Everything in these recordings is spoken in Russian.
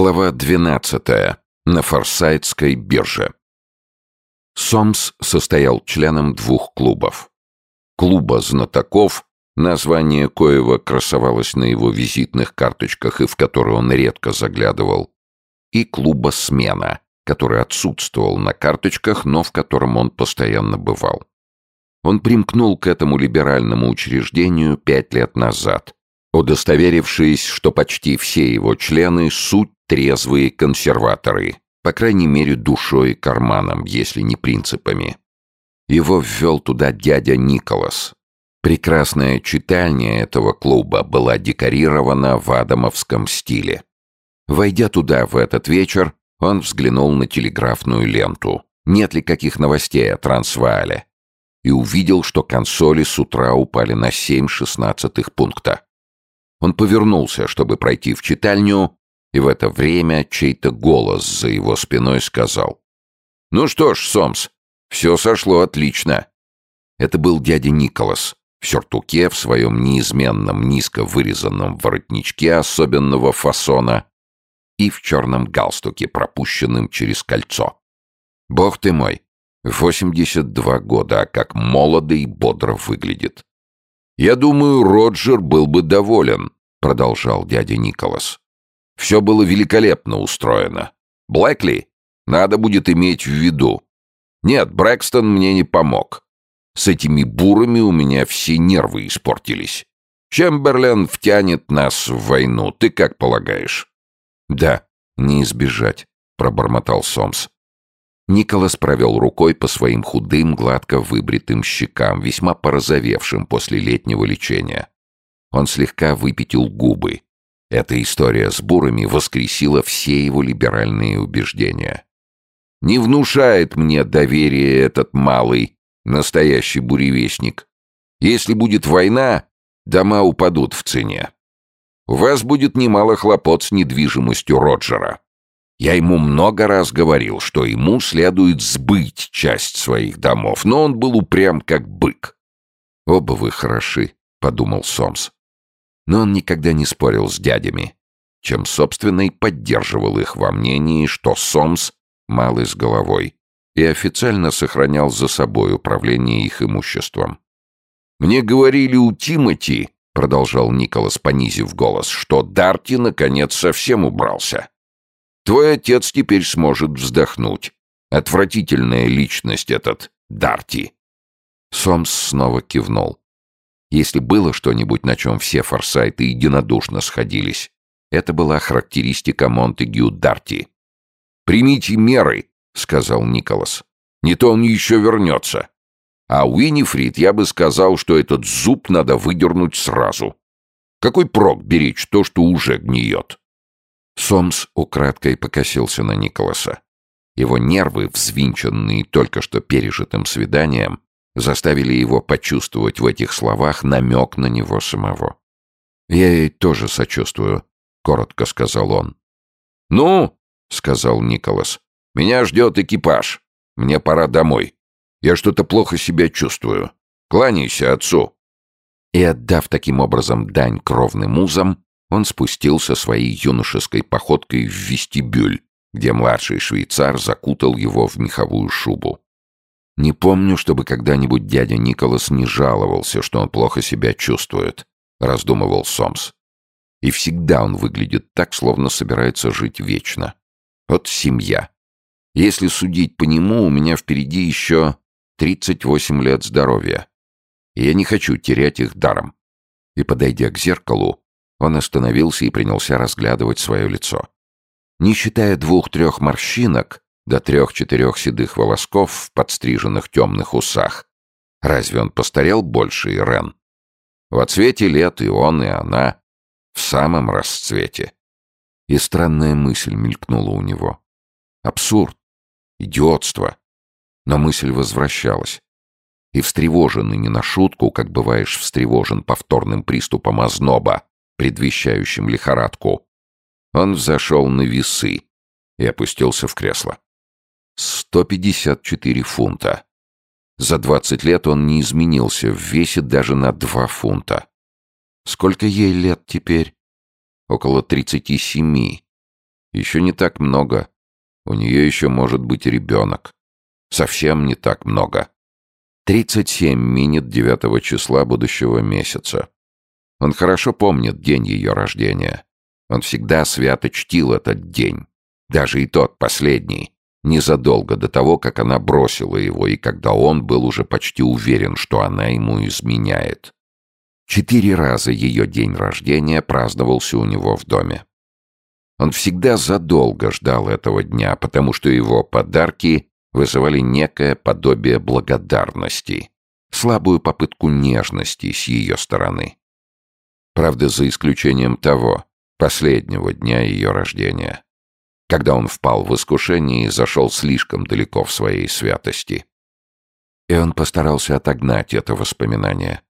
Глава 12. На Форсайтской бирже. Сомс состоял членом двух клубов. Клуба знатоков, название коего красовалось на его визитных карточках и в который он редко заглядывал, и клуба «Смена», который отсутствовал на карточках, но в котором он постоянно бывал. Он примкнул к этому либеральному учреждению пять лет назад, удостоверившись, что почти все его члены — суть трезвые консерваторы, по крайней мере душой и карманом, если не принципами. Его ввел туда дядя Николас. Прекрасная читальня этого клуба была декорирована в адамовском стиле. Войдя туда в этот вечер, он взглянул на телеграфную ленту. Нет ли каких новостей о Трансваале? И увидел, что консоли с утра упали на семь шестнадцатых пункта. Он повернулся, чтобы пройти в читальню, и в это время чей-то голос за его спиной сказал. «Ну что ж, Сомс, все сошло отлично». Это был дядя Николас в сюртуке, в своем неизменном низко вырезанном воротничке особенного фасона и в черном галстуке, пропущенном через кольцо. «Бог ты мой! 82 года, а как молодо и бодро выглядит!» «Я думаю, Роджер был бы доволен», — продолжал дядя Николас. «Все было великолепно устроено. Блэкли надо будет иметь в виду. Нет, Брэкстон мне не помог. С этими бурами у меня все нервы испортились. Чемберлен втянет нас в войну, ты как полагаешь?» «Да, не избежать», — пробормотал Сомс. Николас провел рукой по своим худым, гладко выбритым щекам, весьма порозовевшим после летнего лечения. Он слегка выпятил губы. Эта история с бурами воскресила все его либеральные убеждения. «Не внушает мне доверия этот малый, настоящий буревестник. Если будет война, дома упадут в цене. У вас будет немало хлопот с недвижимостью Роджера. Я ему много раз говорил, что ему следует сбыть часть своих домов, но он был упрям как бык. «Оба вы хороши», — подумал Сомс. Но он никогда не спорил с дядями, чем, собственно, и поддерживал их во мнении, что Сомс малый с головой и официально сохранял за собой управление их имуществом. «Мне говорили у Тимати», — продолжал Николас, понизив голос, «что Дарти, наконец, совсем убрался. Твой отец теперь сможет вздохнуть. Отвратительная личность этот Дарти». Сомс снова кивнул. Если было что-нибудь, на чем все форсайты единодушно сходились, это была характеристика Монтегю Дарти. «Примите меры», — сказал Николас. «Не то он еще вернется. А Уинифрид я бы сказал, что этот зуб надо выдернуть сразу. Какой прок беречь то, что уже гниет?» Сомс украдкой покосился на Николаса. Его нервы, взвинченные только что пережитым свиданием, заставили его почувствовать в этих словах намек на него самого. «Я ей тоже сочувствую», — коротко сказал он. «Ну», — сказал Николас, — «меня ждет экипаж. Мне пора домой. Я что-то плохо себя чувствую. Кланяйся отцу». И, отдав таким образом дань кровным узам, он спустился своей юношеской походкой в вестибюль, где младший швейцар закутал его в меховую шубу. Не помню, чтобы когда-нибудь дядя Николас не жаловался, что он плохо себя чувствует, раздумывал Сомс. И всегда он выглядит так, словно собирается жить вечно. Вот семья. Если судить по нему, у меня впереди еще 38 лет здоровья. И я не хочу терять их даром. И, подойдя к зеркалу, он остановился и принялся разглядывать свое лицо. Не считая двух-трех морщинок до трех-четырех седых волосков в подстриженных темных усах, разве он постарел больше, Ирен? В отцвете лет и он, и она в самом расцвете. И странная мысль мелькнула у него. Абсурд, идиотство. Но мысль возвращалась. И встревоженный не на шутку, как бываешь встревожен повторным приступом озноба, предвещающим лихорадку. Он взошел на весы и опустился в кресло. 154 фунта. За 20 лет он не изменился в весе даже на 2 фунта. Сколько ей лет теперь? Около 37. Еще не так много. У нее еще может быть ребенок. Совсем не так много. 37 минит 9 числа будущего месяца. Он хорошо помнит день ее рождения. Он всегда свято чтил этот день. Даже и тот, последний, незадолго до того, как она бросила его, и когда он был уже почти уверен, что она ему изменяет. Четыре раза ее день рождения праздновался у него в доме. Он всегда задолго ждал этого дня, потому что его подарки вызывали некое подобие благодарности, слабую попытку нежности с ее стороны. Правда, за исключением того, последнего дня ее рождения, когда он впал в искушение и зашел слишком далеко в своей святости. И он постарался отогнать это воспоминание.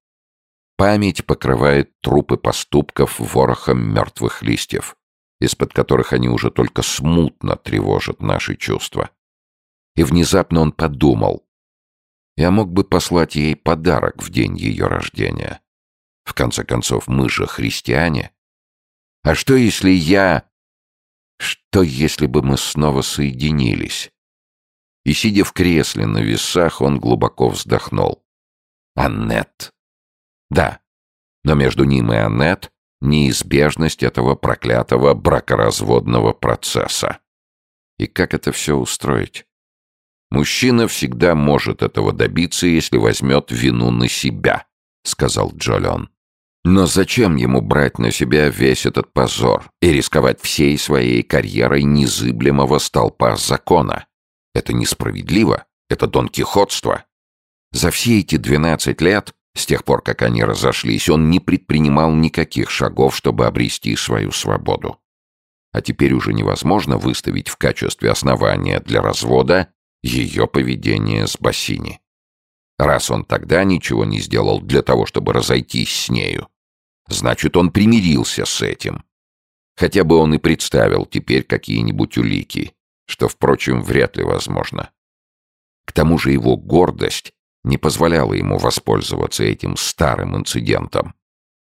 Память покрывает трупы поступков ворохом мертвых листьев, из-под которых они уже только смутно тревожат наши чувства. И внезапно он подумал, я мог бы послать ей подарок в день ее рождения. В конце концов, мы же христиане. А что, если я... Что, если бы мы снова соединились? И, сидя в кресле на весах, он глубоко вздохнул. Аннет. Да, но между ним и Аннет неизбежность этого проклятого бракоразводного процесса. И как это все устроить? Мужчина всегда может этого добиться, если возьмет вину на себя, сказал Джолион. Но зачем ему брать на себя весь этот позор и рисковать всей своей карьерой незыблемого столпа закона? Это несправедливо, это донкихотство. За все эти двенадцать лет, с тех пор, как они разошлись, он не предпринимал никаких шагов, чтобы обрести свою свободу. А теперь уже невозможно выставить в качестве основания для развода ее поведение с Бассини. Раз он тогда ничего не сделал для того, чтобы разойтись с нею, значит, он примирился с этим. Хотя бы он и представил теперь какие-нибудь улики, что, впрочем, вряд ли возможно. К тому же его гордость не позволяла ему воспользоваться этим старым инцидентом.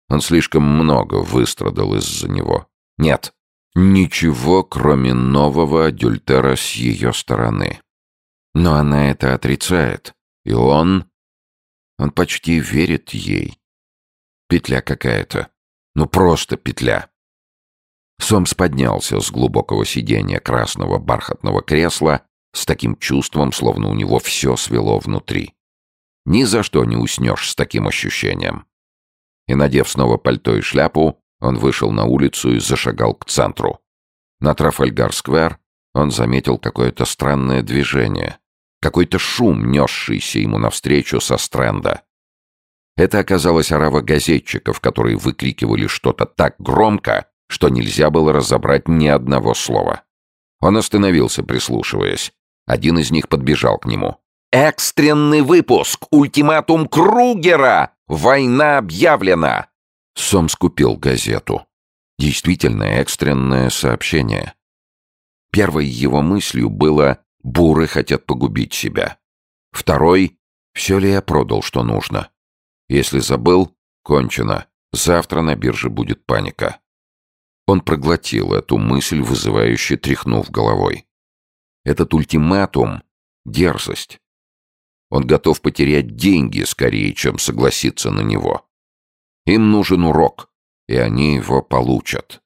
Он слишком много выстрадал из-за него. Нет, ничего, кроме нового адюльтера с ее стороны. Но она это отрицает. И он... Он почти верит ей. Петля какая-то. Ну просто петля. Сомс поднялся с глубокого сиденья красного бархатного кресла с таким чувством, словно у него все свело внутри. Ни за что не уснешь с таким ощущением. И, надев снова пальто и шляпу, он вышел на улицу и зашагал к центру. На Трафальгар-сквер он заметил какое-то странное движение, какой-то шум, несшийся ему навстречу со стренда. Это оказалось орава газетчиков, которые выкрикивали что-то так громко, что нельзя было разобрать ни одного слова. Он остановился, прислушиваясь. Один из них подбежал к нему. «Экстренный выпуск! Ультиматум Кругера! Война объявлена!» Сом скупил газету. Действительно экстренное сообщение. Первой его мыслью было Буры хотят погубить себя. Второй — все ли я продал, что нужно? Если забыл, кончено. Завтра на бирже будет паника. Он проглотил эту мысль, вызывающе тряхнув головой. Этот ультиматум — дерзость. Он готов потерять деньги скорее, чем согласиться на него. Им нужен урок, и они его получат.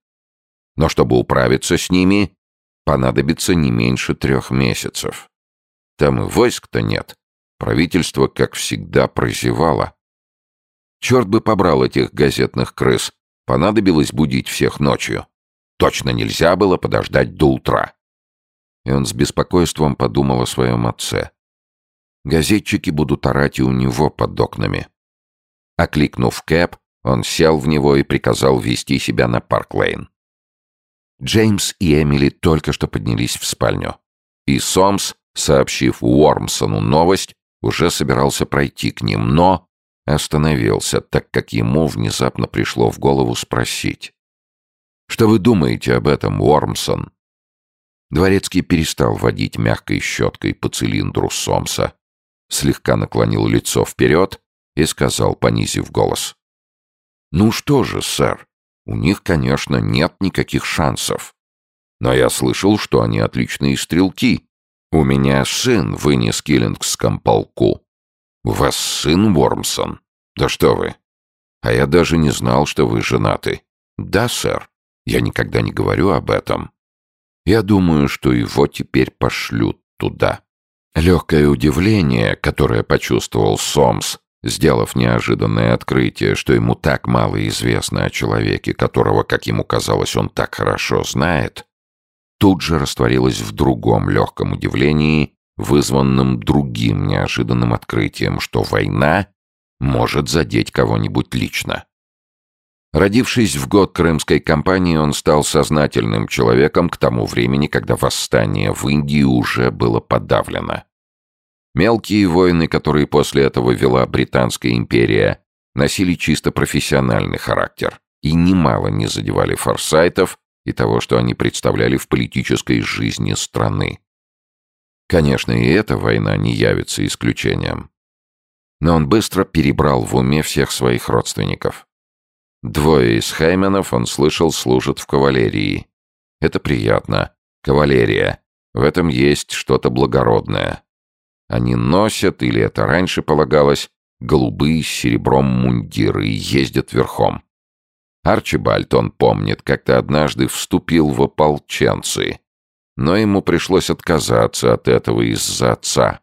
Но чтобы управиться с ними, понадобится не меньше трех месяцев. Там и войск-то нет. Правительство, как всегда, прозевало. Черт бы побрал этих газетных крыс. Понадобилось будить всех ночью. Точно нельзя было подождать до утра. И он с беспокойством подумал о своем отце. Газетчики будут орать и у него под окнами. Окликнув кэб, он сел в него и приказал вести себя на Парк-Лейн. Джеймс и Эмили только что поднялись в спальню. И Сомс, сообщив Уормсону новость, уже собирался пройти к ним, но остановился, так как ему внезапно пришло в голову спросить. «Что вы думаете об этом, Уормсон?» Дворецкий перестал водить мягкой щеткой по цилиндру Сомса, слегка наклонил лицо вперед и сказал, понизив голос. «Ну что же, сэр, у них, конечно, нет никаких шансов. Но я слышал, что они отличные стрелки. У меня сын вынес Киллингском полку. У вас сын Вормсон? Да что вы. А я даже не знал, что вы женаты. Да, сэр. Я никогда не говорю об этом. Я думаю, что его теперь пошлют туда. Легкое удивление, которое почувствовал Сомс, сделав неожиданное открытие, что ему так мало известно о человеке, которого, как ему казалось, он так хорошо знает, тут же растворилось в другом легком удивлении, вызванном другим неожиданным открытием, что война может задеть кого-нибудь лично. Родившись в год Крымской кампании, он стал сознательным человеком к тому времени, когда восстание в Индии уже было подавлено. Мелкие войны, которые после этого вела Британская империя, носили чисто профессиональный характер и немало не задевали форсайтов и того, что они представляли в политической жизни страны. Конечно, и эта война не явится исключением. Но он быстро перебрал в уме всех своих родственников. Двое из Хайменов, он слышал, служат в кавалерии. Это приятно. Кавалерия. В этом есть что-то благородное. Они носят, или это раньше полагалось, голубые с серебром мундиры и ездят верхом. Арчибальд, он помнит, как-то однажды вступил в ополченцы, но ему пришлось отказаться от этого из-за отца.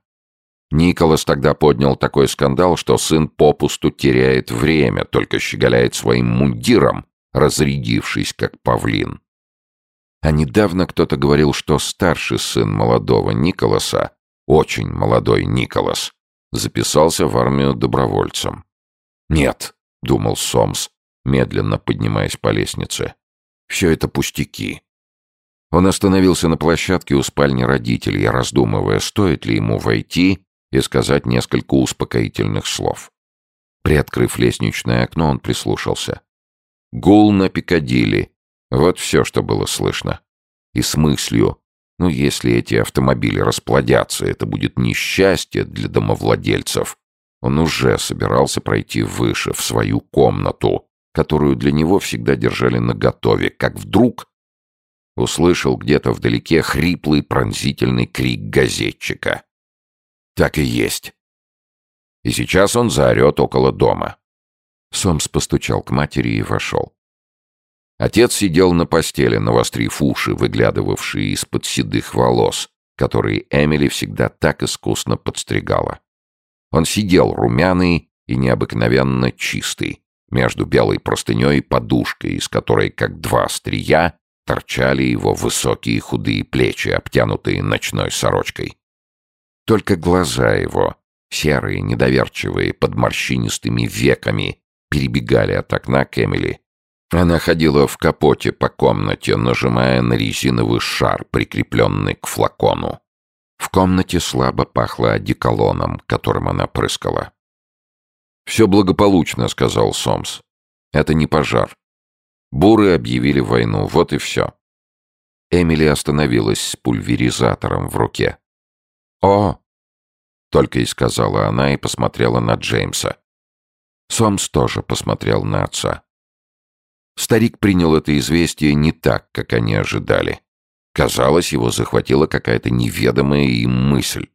Николас тогда поднял такой скандал, что сын попусту теряет время, только щеголяет своим мундиром, разрядившись, как павлин. А недавно кто-то говорил, что старший сын молодого Николаса, очень молодой Николас, записался в армию добровольцем. «Нет», — думал Сомс, медленно поднимаясь по лестнице, — «все это пустяки». Он остановился на площадке у спальни родителей, раздумывая, стоит ли ему войти и сказать несколько успокоительных слов. Приоткрыв лестничное окно, он прислушался. Гул на Пикадилли. Вот все, что было слышно. И с мыслью, ну, если эти автомобили расплодятся, это будет несчастье для домовладельцев. Он уже собирался пройти выше, в свою комнату, которую для него всегда держали наготове, как вдруг услышал где-то вдалеке хриплый пронзительный крик газетчика. Так и есть. И сейчас он заорет около дома. Сомс постучал к матери и вошел. Отец сидел на постели, навострив уши, выглядывавшие из-под седых волос, которые Эмили всегда так искусно подстригала. Он сидел румяный и необыкновенно чистый, между белой простыней и подушкой, из которой, как два острия, торчали его высокие худые плечи, обтянутые ночной сорочкой. Только глаза его, серые, недоверчивые, под морщинистыми веками, перебегали от окна к Эмили. Она ходила в капоте по комнате, нажимая на резиновый шар, прикрепленный к флакону. В комнате слабо пахло одеколоном, которым она прыскала. «Все благополучно», — сказал Сомс. «Это не пожар. Буры объявили войну, вот и все». Эмили остановилась с пульверизатором в руке. «О!» — только и сказала она и посмотрела на Джеймса. Сомс тоже посмотрел на отца. Старик принял это известие не так, как они ожидали. Казалось, его захватила какая-то неведомая им мысль.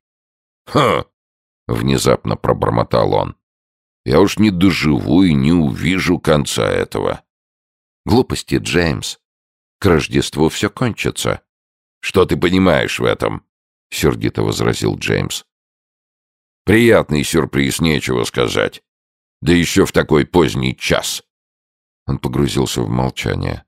«Ха!» — внезапно пробормотал он. «Я уж не доживу и не увижу конца этого». «Глупости, Джеймс. К Рождеству все кончится». «Что ты понимаешь в этом?» — сердито возразил Джеймс. «Приятный сюрприз, нечего сказать. Да еще в такой поздний час». Он погрузился в молчание.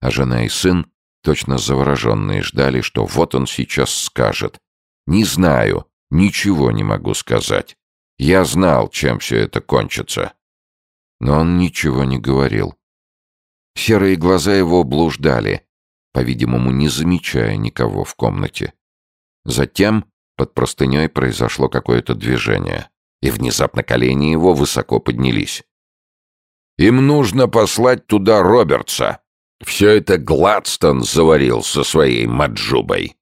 А жена и сын, точно завороженные, ждали, что вот он сейчас скажет. «Не знаю, ничего не могу сказать. Я знал, чем все это кончится». Но он ничего не говорил. Серые глаза его блуждали, по-видимому, не замечая никого в комнате. Затем под простыней произошло какое-то движение, и внезапно колени его высоко поднялись. «Им нужно послать туда Робертса. Все это Гладстон заварил со своей маджубой».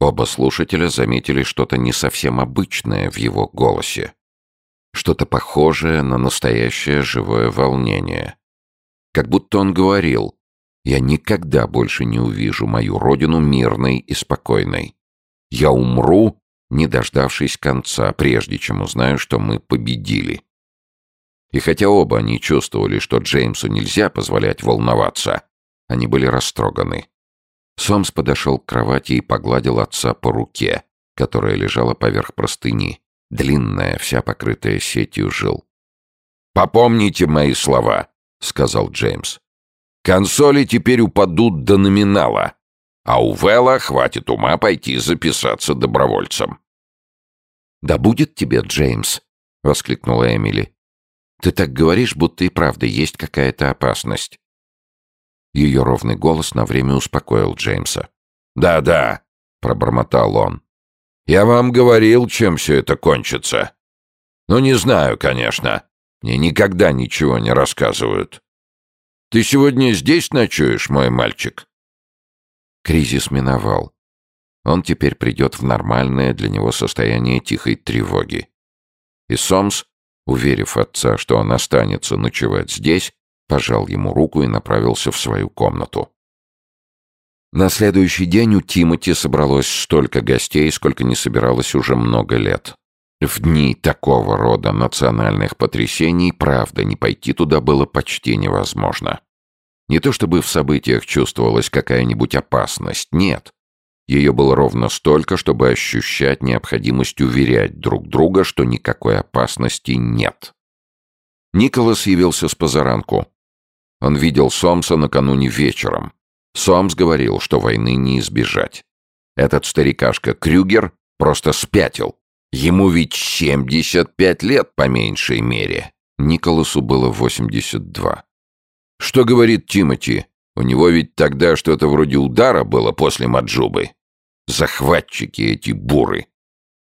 Оба слушателя заметили что-то не совсем обычное в его голосе. Что-то похожее на настоящее живое волнение. Как будто он говорил Я никогда больше не увижу мою родину мирной и спокойной. Я умру, не дождавшись конца, прежде чем узнаю, что мы победили. И хотя оба они чувствовали, что Джеймсу нельзя позволять волноваться, они были растроганы. Сомс подошел к кровати и погладил отца по руке, которая лежала поверх простыни, длинная, вся покрытая сетью жил. «Попомните мои слова», — сказал Джеймс. «Консоли теперь упадут до номинала, а у Вэлла хватит ума пойти записаться добровольцем». «Да будет тебе, Джеймс!» — воскликнула Эмили. «Ты так говоришь, будто и правда есть какая-то опасность». Ее ровный голос на время успокоил Джеймса. «Да-да», — пробормотал он. «Я вам говорил, чем все это кончится. Ну, не знаю, конечно. Мне никогда ничего не рассказывают. Ты сегодня здесь ночуешь, мой мальчик?» Кризис миновал. Он теперь придет в нормальное для него состояние тихой тревоги. И Сомс, уверив отца, что он останется ночевать здесь, пожал ему руку и направился в свою комнату. На следующий день у Тимоти собралось столько гостей, сколько не собиралось уже много лет. В дни такого рода национальных потрясений, правда, не пойти туда было почти невозможно. Не то чтобы в событиях чувствовалась какая-нибудь опасность, нет. Ее было ровно столько, чтобы ощущать необходимость уверять друг друга, что никакой опасности нет. Николас явился с позаранку. Он видел Сомса накануне вечером. Сомс говорил, что войны не избежать. Этот старикашка Крюгер просто спятил. Ему ведь 75 лет по меньшей мере. Николасу было 82. Что говорит Тимати? У него ведь тогда что-то вроде удара было после Маджубы. Захватчики эти буры.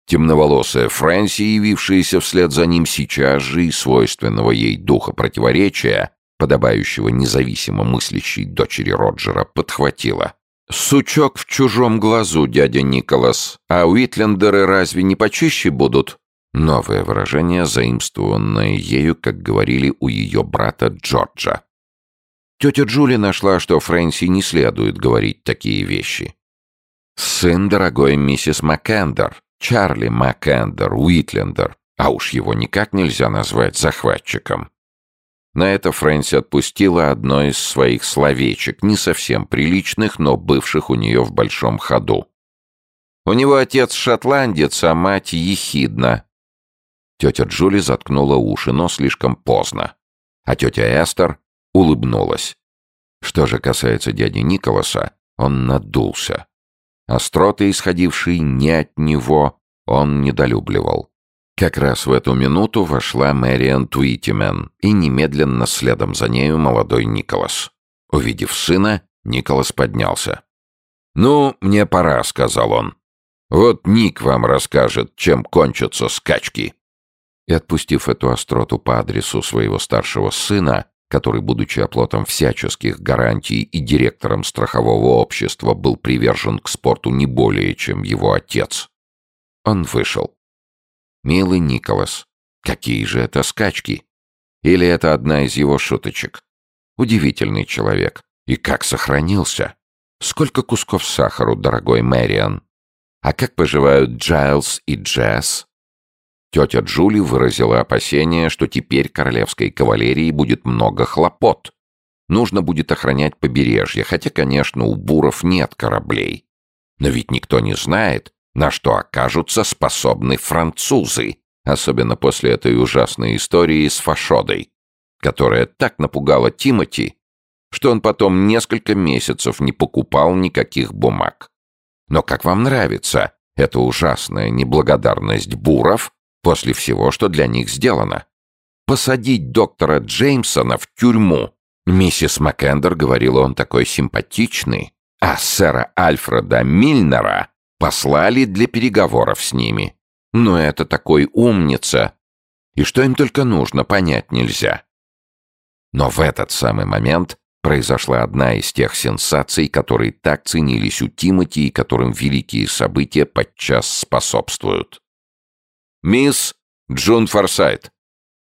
Темноволосая Фрэнси, явившаяся вслед за ним сейчас же и свойственного ей духа противоречия, подобающего независимо мыслящей дочери Роджера, подхватила. «Сучок в чужом глазу, дядя Николас, а Уитлендеры разве не почище будут?» Новое выражение, заимствованное ею, как говорили у ее брата Джорджа. Тетя Джули нашла, что Фрэнси не следует говорить такие вещи. Сын дорогой миссис Маккендер, Чарли Маккендер, Уитлендер, а уж его никак нельзя назвать захватчиком. На это Фрэнси отпустила одно из своих словечек, не совсем приличных, но бывших у нее в большом ходу. У него отец шотландец, а мать ехидна. Тетя Джули заткнула уши, но слишком поздно. А тетя Эстер улыбнулась. Что же касается дяди Николаса, он надулся. Остроты, исходившие не от него, он недолюбливал. Как раз в эту минуту вошла Мэриан Туитимен и немедленно следом за нею молодой Николас. Увидев сына, Николас поднялся. «Ну, мне пора», — сказал он. «Вот Ник вам расскажет, чем кончатся скачки». И отпустив эту остроту по адресу своего старшего сына, который, будучи оплотом всяческих гарантий и директором страхового общества, был привержен к спорту не более, чем его отец. Он вышел. «Милый Николас, какие же это скачки? Или это одна из его шуточек? Удивительный человек. И как сохранился? Сколько кусков сахару, дорогой Мэриан? А как поживают Джайлз и Джесс? Тетя Джули выразила опасение, что теперь королевской кавалерии будет много хлопот. Нужно будет охранять побережье, хотя, конечно, у буров нет кораблей. Но ведь никто не знает, на что окажутся способны французы, особенно после этой ужасной истории с Фашодой, которая так напугала Тимати, что он потом несколько месяцев не покупал никаких бумаг. Но как вам нравится эта ужасная неблагодарность буров после всего, что для них сделано. Посадить доктора Джеймсона в тюрьму. Миссис Маккендер говорила, он такой симпатичный. А сэра Альфреда Мильнера послали для переговоров с ними. Но это такой умница. И что им только нужно, понять нельзя. Но в этот самый момент произошла одна из тех сенсаций, которые так ценились у Тимати и которым великие события подчас способствуют. «Мисс Джун Форсайт».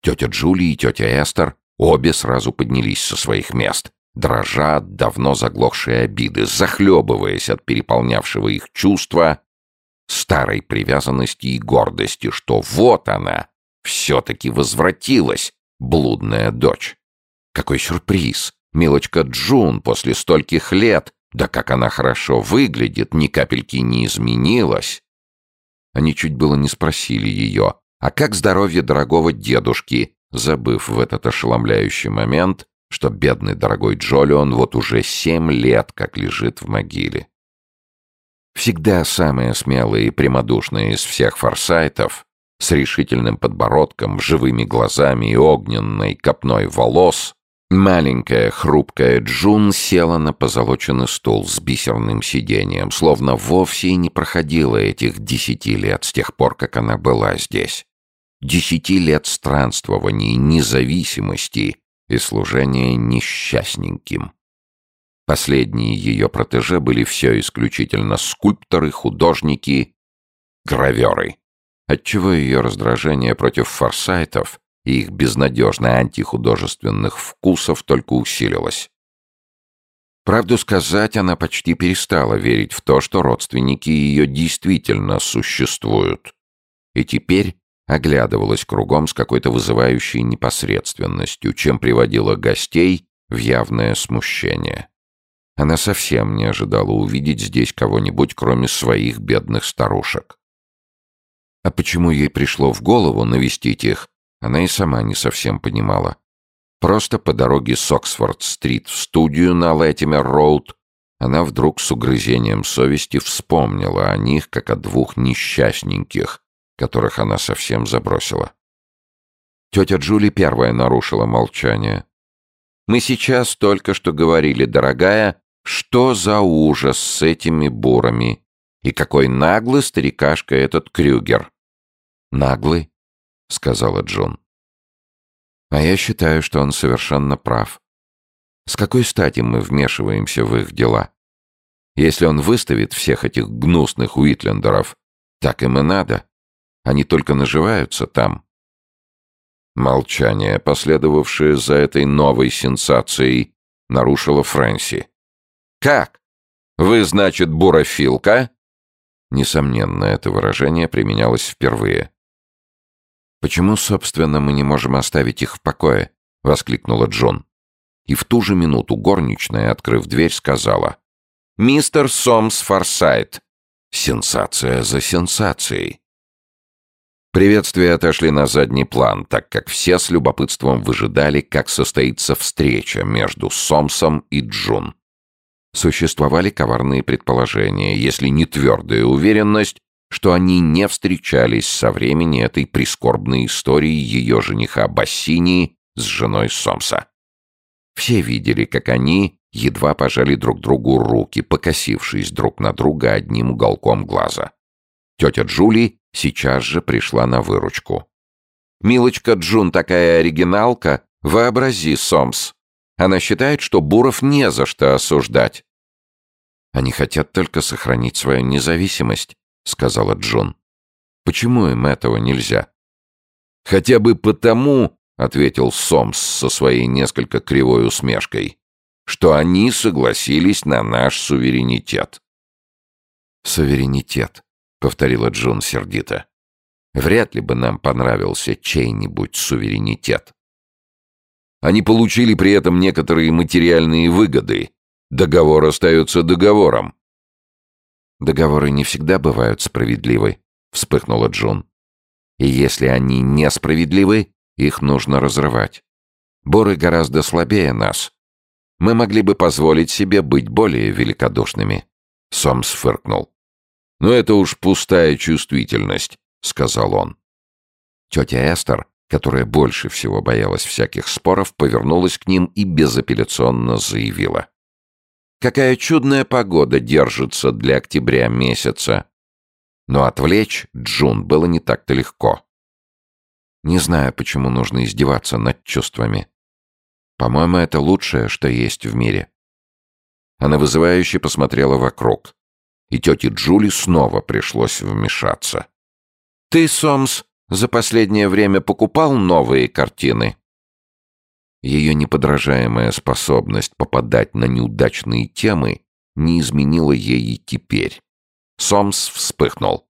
Тетя Джули и тетя Эстер обе сразу поднялись со своих мест. дрожа от давно заглохшей обиды, захлебываясь от переполнявшего их чувства, старой привязанности и гордости, что вот она, все-таки возвратилась, блудная дочь. Какой сюрприз! Милочка Джун после стольких лет, да как она хорошо выглядит, ни капельки не изменилась. Они чуть было не спросили ее, а как здоровье дорогого дедушки, забыв в этот ошеломляющий момент, что бедный дорогой Джолион вот уже семь лет как лежит в могиле. Всегда самая смелая и прямодушная из всех форсайтов, с решительным подбородком, живыми глазами и огненной копной волос, маленькая хрупкая Джун села на позолоченный стул с бисерным сиденьем, словно вовсе и не проходила этих десяти лет с тех пор, как она была здесь. Десяти лет странствований, независимости и служения несчастненьким. Последние ее протеже были все исключительно скульпторы, художники, граверы. Отчего ее раздражение против форсайтов и их безнадежно антихудожественных вкусов только усилилось. Правду сказать, она почти перестала верить в то, что родственники ее действительно существуют. И теперь оглядывалась кругом с какой-то вызывающей непосредственностью, чем приводила гостей в явное смущение. Она совсем не ожидала увидеть здесь кого-нибудь, кроме своих бедных старушек. А почему ей пришло в голову навестить их, она и сама не совсем понимала. Просто по дороге с Оксфорд-стрит в студию на Лэтимер-роуд она вдруг с угрызением совести вспомнила о них, как о двух несчастненьких, которых она совсем забросила. Тетя Джули первая нарушила молчание. «Мы сейчас только что говорили, дорогая, что за ужас с этими бурами? И какой наглый старикашка этот Крюгер!» «Наглый?» — сказала Джон. «А я считаю, что он совершенно прав. С какой стати мы вмешиваемся в их дела? Если он выставит всех этих гнусных Уитлендеров, так им и надо. Они только наживаются там». Молчание, последовавшее за этой новой сенсацией, нарушило Фрэнси. «Как? Вы, значит, бурофилка?» Несомненно, это выражение применялось впервые. «Почему, собственно, мы не можем оставить их в покое?» — воскликнула Джон. И в ту же минуту горничная, открыв дверь, сказала. «Мистер Сомс Форсайт». Сенсация за сенсацией. Приветствия отошли на задний план, так как все с любопытством выжидали, как состоится встреча между Сомсом и Джун. Существовали коварные предположения, если не твердая уверенность, что они не встречались со времени этой прискорбной истории ее жениха Бассини с женой Сомса. Все видели, как они едва пожали друг другу руки, покосившись друг на друга одним уголком глаза. Тетя Джули сейчас же пришла на выручку. «Милочка Джун такая оригиналка, вообрази, Сомс. Она считает, что Буров не за что осуждать». «Они хотят только сохранить свою независимость», — сказала Джон. «Почему им этого нельзя?» «Хотя бы потому», — ответил Сомс со своей несколько кривой усмешкой, «что они согласились на наш суверенитет». «Суверенитет», — повторила Джон сердито. «Вряд ли бы нам понравился чей-нибудь суверенитет». Они получили при этом некоторые материальные выгоды. Договор остается договором. Договоры не всегда бывают справедливы, вспыхнула Джун. И если они несправедливы, их нужно разрывать. Боры гораздо слабее нас. Мы могли бы позволить себе быть более великодушными. Сомс фыркнул. «Но это уж пустая чувствительность», — сказал он. Тетя Эстер, которая больше всего боялась всяких споров, повернулась к ним и безапелляционно заявила. Какая чудная погода держится для октября месяца. Но отвлечь Джун было не так-то легко. Не знаю, почему нужно издеваться над чувствами. По-моему, это лучшее, что есть в мире. Она вызывающе посмотрела вокруг. И тете Джули снова пришлось вмешаться. «Ты, Сомс, за последнее время покупал новые картины?» Ее неподражаемая способность попадать на неудачные темы не изменила ей и теперь. Сомс вспыхнул.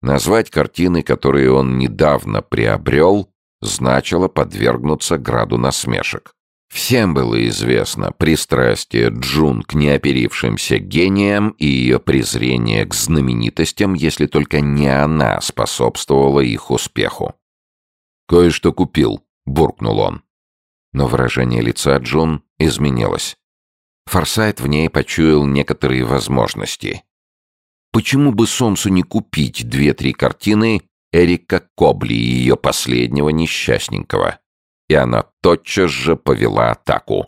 Назвать картины, которые он недавно приобрел, значило подвергнуться граду насмешек. Всем было известно пристрастие Джун к неоперившимся гениям и ее презрение к знаменитостям, если только не она способствовала их успеху. «Кое-что купил», — буркнул он. Но выражение лица Джун изменилось. Форсайт в ней почуял некоторые возможности. Почему бы Сомсу не купить две-три картины Эрика Кобли и ее последнего несчастненького? И она тотчас же повела атаку.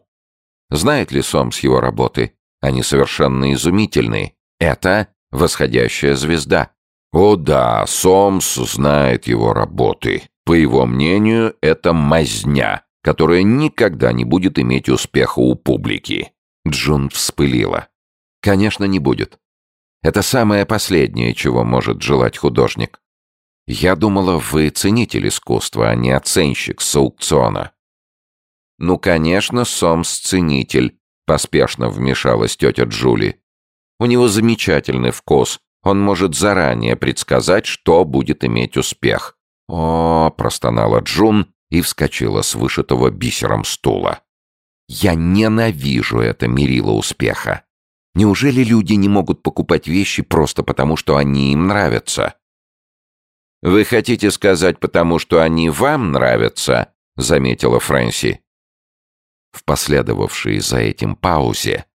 Знает ли Сомс его работы? Они совершенно изумительны. Это восходящая звезда. О да, Сомс знает его работы. По его мнению, это мазня, которая никогда не будет иметь успеха у публики. Джун вспылила. Конечно, не будет. Это самое последнее, чего может желать художник. Я думала, вы ценитель искусства, а не оценщик с аукциона. Ну, конечно, Сомс ценитель, поспешно вмешалась тетя Джули. У него замечательный вкус. Он может заранее предсказать, что будет иметь успех. О, простонала Джун и вскочила с вышитого бисером стула. Я ненавижу это мерило успеха. Неужели люди не могут покупать вещи просто потому, что они им нравятся? Вы хотите сказать, потому что они вам нравятся, заметила Фрэнси. В последовавшей за этим паузе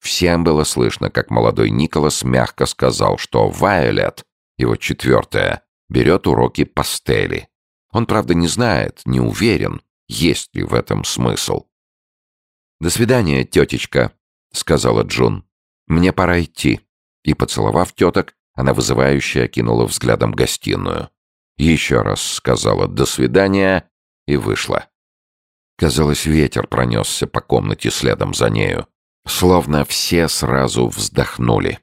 всем было слышно, как молодой Николас мягко сказал, что Вайолет, его четвертая, берет уроки пастели. Он, правда, не знает, не уверен, есть ли в этом смысл. «До свидания, тетечка», — сказала Джун. «Мне пора идти». И, поцеловав теток, она вызывающе окинула взглядом гостиную. Еще раз сказала «до свидания» и вышла. Казалось, ветер пронесся по комнате следом за нею. Словно все сразу вздохнули.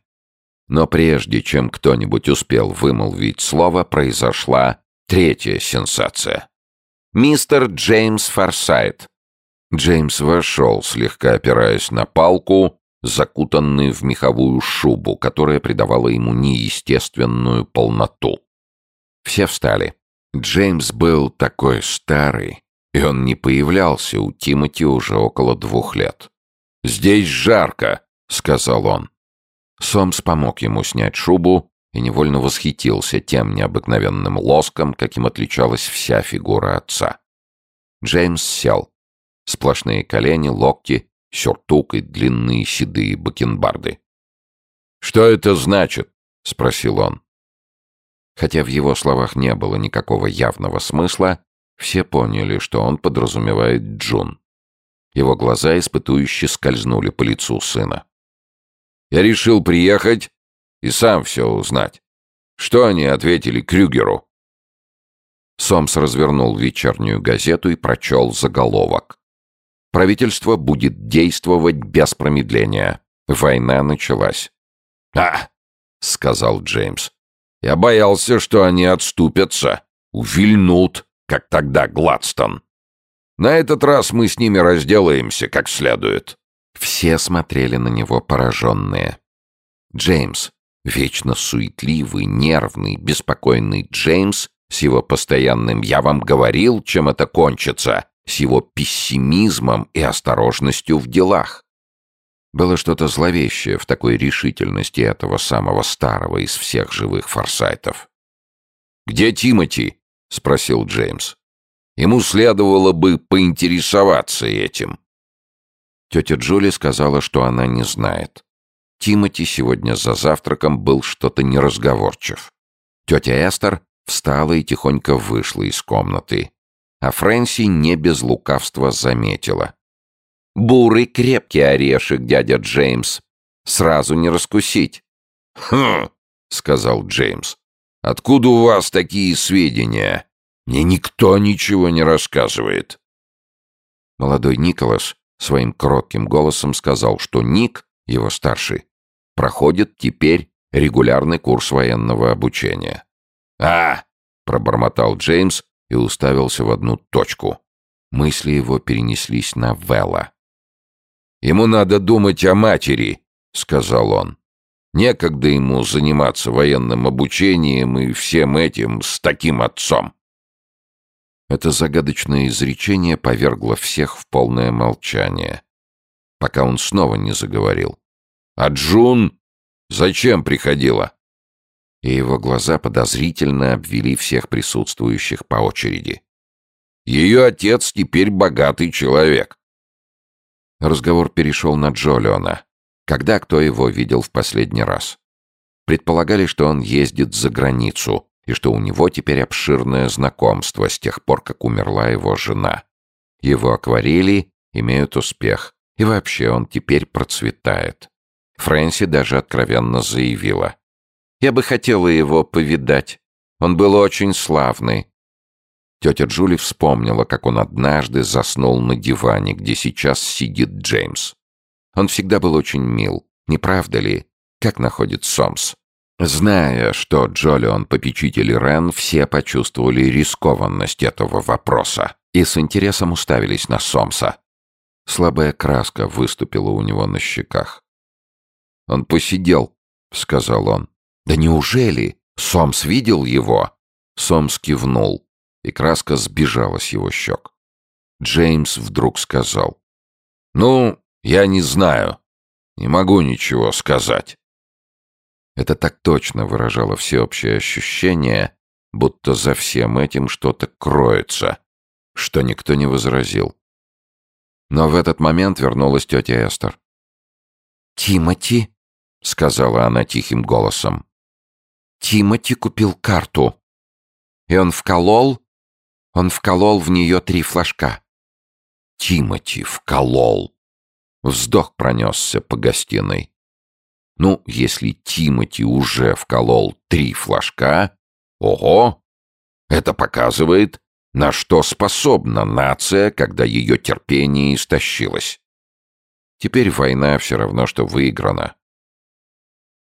Но прежде чем кто-нибудь успел вымолвить слово, произошла третья сенсация. Мистер Джеймс Форсайт Джеймс вошел, слегка опираясь на палку, закутанный в меховую шубу, которая придавала ему неестественную полноту. Все встали. Джеймс был такой старый, и он не появлялся у Тимоти уже около двух лет. «Здесь жарко», — сказал он. Сомс помог ему снять шубу и невольно восхитился тем необыкновенным лоском, каким отличалась вся фигура отца. Джеймс сел. Сплошные колени, локти, сюртук и длинные седые бакенбарды. «Что это значит?» — спросил он. Хотя в его словах не было никакого явного смысла, все поняли, что он подразумевает Джун. Его глаза испытующе скользнули по лицу сына. «Я решил приехать и сам все узнать. Что они ответили Крюгеру?» Сомс развернул вечернюю газету и прочел заголовок. Правительство будет действовать без промедления. Война началась. «А!» — сказал Джеймс. «Я боялся, что они отступятся, увильнут, как тогда Гладстон. На этот раз мы с ними разделаемся как следует». Все смотрели на него пораженные. Джеймс, вечно суетливый, нервный, беспокойный Джеймс, с его постоянным «я вам говорил, чем это кончится», с его пессимизмом и осторожностью в делах. Было что-то зловещее в такой решительности этого самого старого из всех живых форсайтов. «Где Тимати?» — спросил Джеймс. «Ему следовало бы поинтересоваться этим». Тетя Джули сказала, что она не знает. Тимати сегодня за завтраком был что-то неразговорчив. Тетя Эстер встала и тихонько вышла из комнаты. А Фрэнси не без лукавства заметила. «Бурый крепкий орешек, дядя Джеймс. Сразу не раскусить». «Хм», — сказал Джеймс. «Откуда у вас такие сведения? Мне никто ничего не рассказывает». Молодой Николас своим кротким голосом сказал, что Ник, его старший, проходит теперь регулярный курс военного обучения. «А!» — пробормотал Джеймс и уставился в одну точку. Мысли его перенеслись на Вэлла. «Ему надо думать о матери», — сказал он. «Некогда ему заниматься военным обучением и всем этим с таким отцом». Это загадочное изречение повергло всех в полное молчание, пока он снова не заговорил. «А Джун зачем приходила?» И его глаза подозрительно обвели всех присутствующих по очереди. «Ее отец теперь богатый человек». Разговор перешел на Джолиона. Когда кто его видел в последний раз? Предполагали, что он ездит за границу, и что у него теперь обширное знакомство с тех пор, как умерла его жена. Его акварели имеют успех, и вообще он теперь процветает. Фрэнси даже откровенно заявила. «Я бы хотела его повидать. Он был очень славный». Тетя Джули вспомнила, как он однажды заснул на диване, где сейчас сидит Джеймс. Он всегда был очень мил, не правда ли? Как находит Сомс? Зная, что Джолион попечитель Рен, все почувствовали рискованность этого вопроса и с интересом уставились на Сомса. Слабая краска выступила у него на щеках. «Он посидел», — сказал он. «Да неужели? Сомс видел его?» Сомс кивнул, и краска сбежала с его щек. Джеймс вдруг сказал. «Ну, я не знаю. Не могу ничего сказать». Это так точно выражало всеобщее ощущение, будто за всем этим что-то кроется, что никто не возразил. Но в этот момент вернулась тетя Эстер. «Тимати», — сказала она тихим голосом, — «Тимати купил карту. И он вколол, он вколол в нее три флажка». «Тимати вколол». Вздох пронесся по гостиной. Ну, если Тимати уже вколол три флажка, ого! Это показывает, на что способна нация, когда ее терпение истощилось. Теперь война все равно, что выиграна.